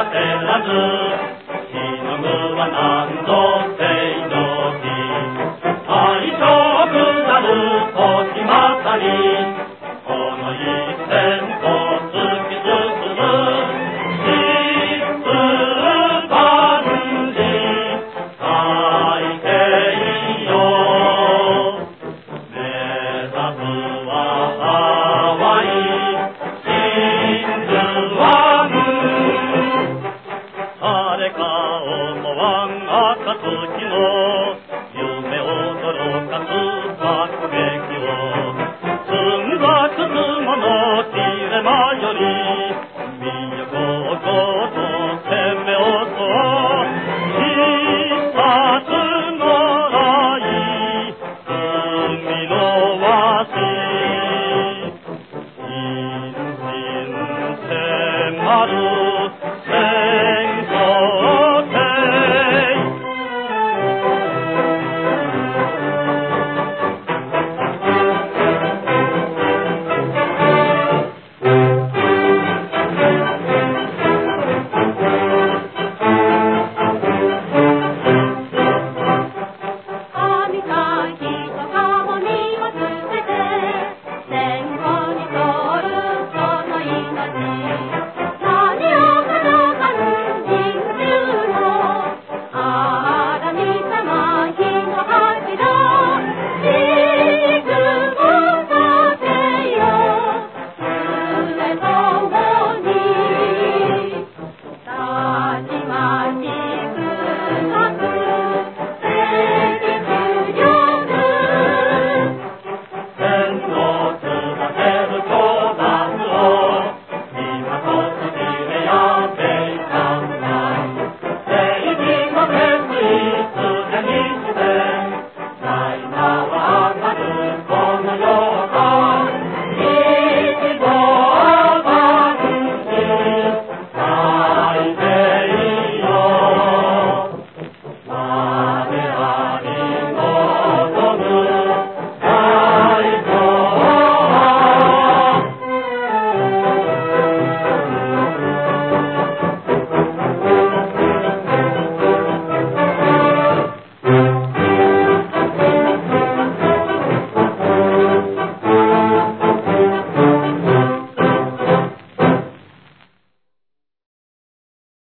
は照らず日のぐは何度せいのち。愛情くなる時まさにこの一線を突き進む実万事最低よ目指すは愛